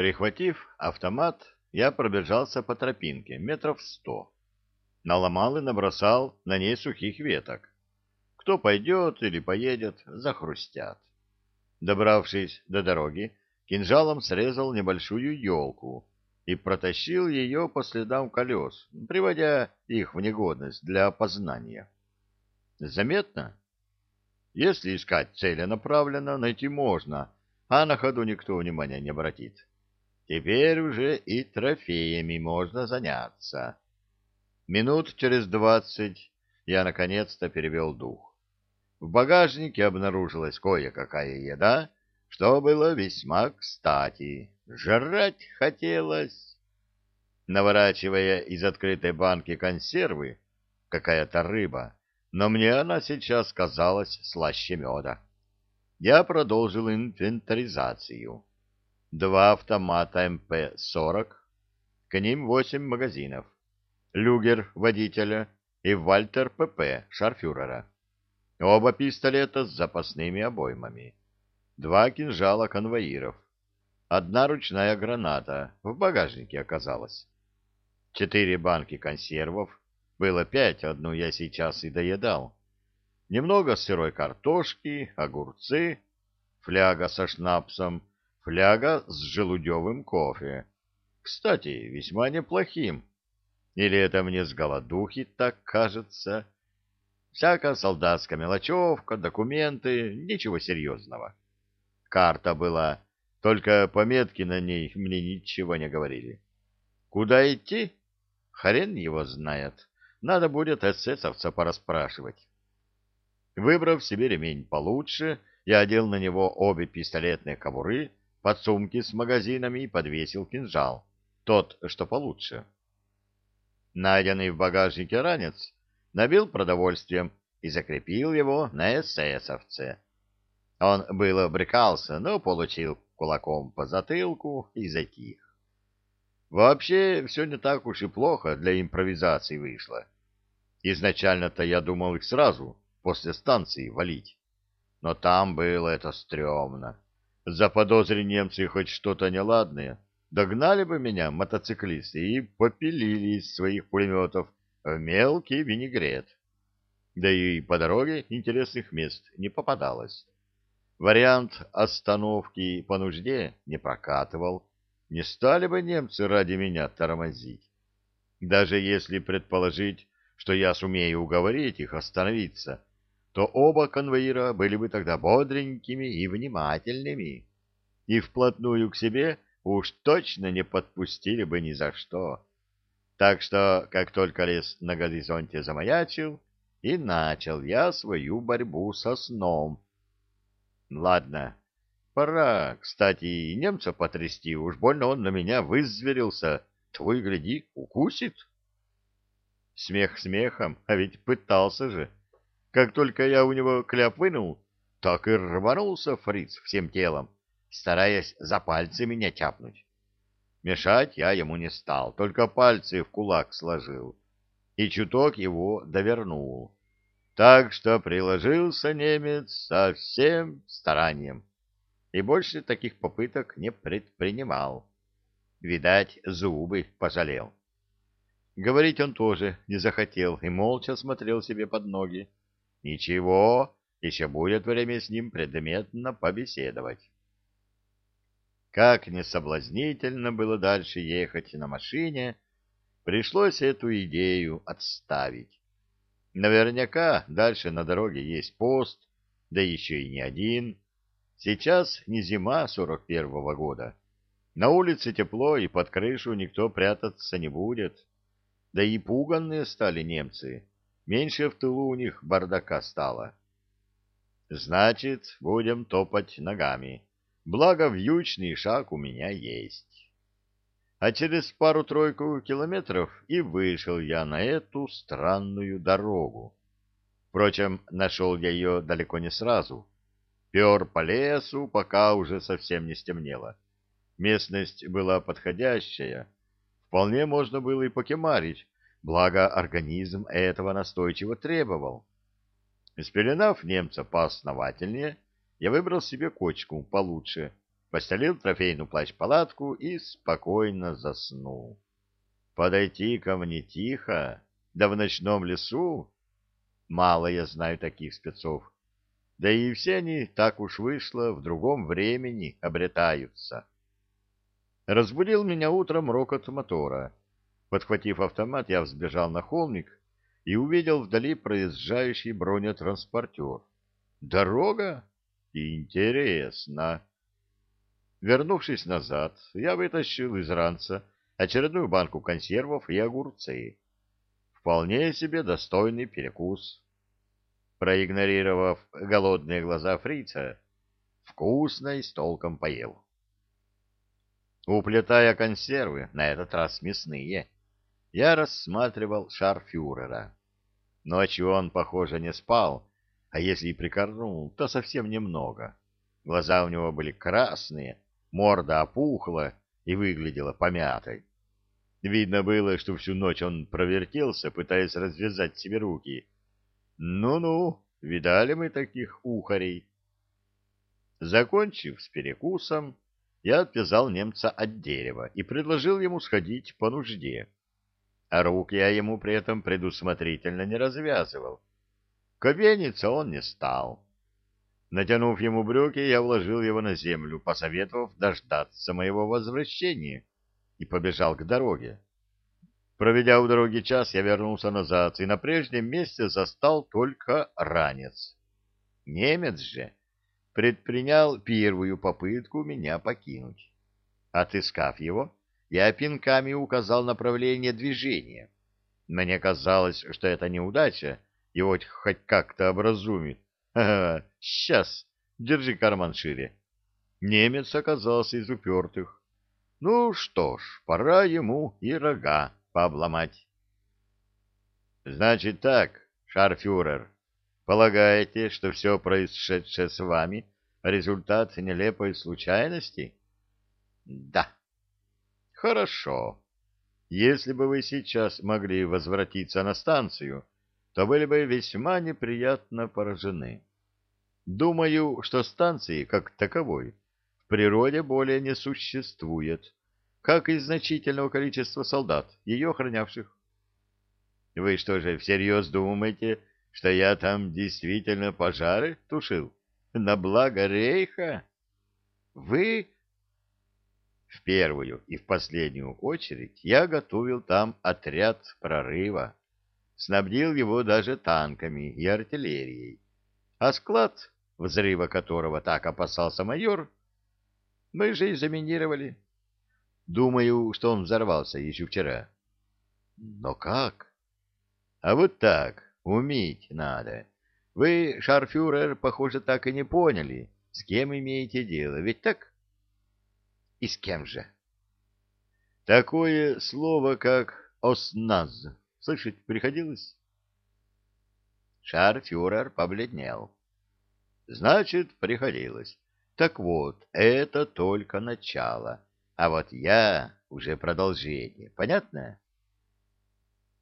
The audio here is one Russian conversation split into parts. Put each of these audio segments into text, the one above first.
Прихватив автомат, я пробежался по тропинке метров сто. Наломал и набросал на ней сухих веток. Кто пойдет или поедет, захрустят. Добравшись до дороги, кинжалом срезал небольшую елку и протащил ее по следам колес, приводя их в негодность для опознания. Заметно? Если искать целенаправленно, найти можно, а на ходу никто внимания не обратит. Теперь уже и трофеями можно заняться. Минут через двадцать я наконец-то перевел дух. В багажнике обнаружилась кое-какая еда, что было весьма кстати. Жрать хотелось. Наворачивая из открытой банки консервы, какая-то рыба, но мне она сейчас казалась слаще меда. Я продолжил инвентаризацию. Два автомата МП-40, к ним восемь магазинов, люгер водителя и Вальтер ПП шарфюрера. Оба пистолета с запасными обоймами. Два кинжала конвоиров. Одна ручная граната в багажнике оказалась. Четыре банки консервов, было пять, одну я сейчас и доедал. Немного сырой картошки, огурцы, фляга со шнапсом, фляга с желудевым кофе. Кстати, весьма неплохим. Или это мне с голодухи так кажется? Всякая солдатская мелочевка, документы, ничего серьезного. Карта была, только пометки на ней мне ничего не говорили. Куда идти? Хрен его знает. Надо будет эсэсовца пораспрашивать. Выбрав себе ремень получше, я одел на него обе пистолетные кобуры, подсумки с магазинами и подвесил кинжал, тот, что получше. Найденный в багажнике ранец набил продовольствием и закрепил его на эсэсовце. Он было брыкался, но получил кулаком по затылку и затих. Вообще, все не так уж и плохо для импровизации вышло. Изначально-то я думал их сразу, после станции, валить. Но там было это стрёмно. Заподозри немцы хоть что-то неладное, догнали бы меня мотоциклисты и попилили из своих пулеметов в мелкий винегрет. Да и по дороге интересных мест не попадалось. Вариант остановки по нужде не прокатывал, не стали бы немцы ради меня тормозить. Даже если предположить, что я сумею уговорить их остановиться, то оба конвоира были бы тогда бодренькими и внимательными, и вплотную к себе уж точно не подпустили бы ни за что. Так что, как только лес на горизонте замаячил, и начал я свою борьбу со сном. Ладно, Пора, кстати, и немца потрясти, уж больно он на меня вызверился. Твой, гляди, укусит. Смех смехом, а ведь пытался же. Как только я у него кляп вынул, так и рванулся фриц всем телом, стараясь за пальцы меня тяпнуть. Мешать я ему не стал, только пальцы в кулак сложил и чуток его довернул. Так что приложился немец со всем старанием и больше таких попыток не предпринимал. Видать, зубы пожалел. Говорить он тоже не захотел и молча смотрел себе под ноги. Ничего, еще будет время с ним предметно побеседовать. Как несоблазнительно было дальше ехать на машине, пришлось эту идею отставить. Наверняка дальше на дороге есть пост, да еще и не один, Сейчас не зима сорок первого года. На улице тепло, и под крышу никто прятаться не будет. Да и пуганные стали немцы. Меньше в тылу у них бардака стало. Значит, будем топать ногами. Благо, вьючный шаг у меня есть. А через пару-тройку километров и вышел я на эту странную дорогу. Впрочем, нашел я ее далеко не сразу пер по лесу, пока уже совсем не стемнело. Местность была подходящая, вполне можно было и покемарить, благо организм этого настойчиво требовал. Спеленав немца поосновательнее, я выбрал себе кочку получше, постелил трофейную плащ-палатку и спокойно заснул. Подойти ко мне тихо, да в ночном лесу? Мало я знаю таких спецов. Да и все они, так уж вышло, в другом времени обретаются. Разбудил меня утром рокот мотора. Подхватив автомат, я взбежал на холмик и увидел вдали проезжающий бронетранспортер. Дорога? Интересно. Вернувшись назад, я вытащил из ранца очередную банку консервов и огурцы. Вполне себе достойный перекус. Проигнорировав голодные глаза фрица, вкусно и с толком поел. Уплетая консервы, на этот раз мясные, я рассматривал шар фюрера. Ночью он, похоже, не спал, а если и прикорнул, то совсем немного. Глаза у него были красные, морда опухла и выглядела помятой. Видно было, что всю ночь он провертелся, пытаясь развязать себе руки. Ну-ну, видали мы таких ухарей. Закончив с перекусом, я отвязал немца от дерева и предложил ему сходить по нужде. А рук я ему при этом предусмотрительно не развязывал. Кобениться он не стал. Натянув ему брюки, я вложил его на землю, посоветовав дождаться моего возвращения и побежал к дороге. Проведя у дороги час, я вернулся назад и на прежнем месте застал только ранец. Немец же предпринял первую попытку меня покинуть. Отыскав его, я пинками указал направление движения. Мне казалось, что это неудача, его хоть как-то образумит. Ага, сейчас, держи карман шире. Немец оказался из упертых. Ну что ж, пора ему и рога пообломать. Значит так, шарфюрер, полагаете, что все происшедшее с вами — результат нелепой случайности? Да. Хорошо. Если бы вы сейчас могли возвратиться на станцию, то были бы весьма неприятно поражены. Думаю, что станции, как таковой, природе более не существует, как и значительного количества солдат, ее охранявших. Вы что же, всерьез думаете, что я там действительно пожары тушил? На благо рейха? Вы... В первую и в последнюю очередь я готовил там отряд прорыва, снабдил его даже танками и артиллерией. А склад, взрыва которого так опасался майор, мы же и заминировали. Думаю, что он взорвался еще вчера. Но как? А вот так, уметь надо. Вы, шарфюрер, похоже, так и не поняли, с кем имеете дело, ведь так? И с кем же? Такое слово, как «осназ», слышать приходилось? Шарфюрер побледнел. Значит, приходилось. Так вот, это только начало, а вот я уже продолжение. Понятно?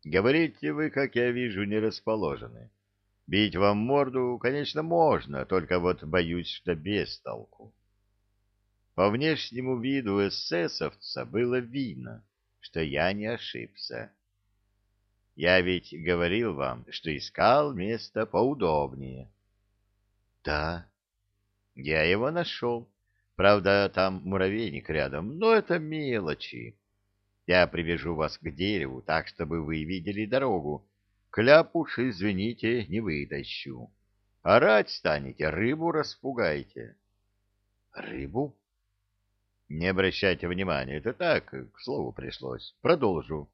Говорите вы, как я вижу, не расположены. Бить вам морду, конечно, можно, только вот боюсь, что без толку. По внешнему виду эсэсовца было видно, что я не ошибся. Я ведь говорил вам, что искал место поудобнее. — Да, я его нашел. Правда, там муравейник рядом, но это мелочи. Я привяжу вас к дереву, так, чтобы вы видели дорогу. Кляп уж, извините, не вытащу. Орать станете, рыбу распугаете. Рыбу? Не обращайте внимания, это так, к слову пришлось. Продолжу.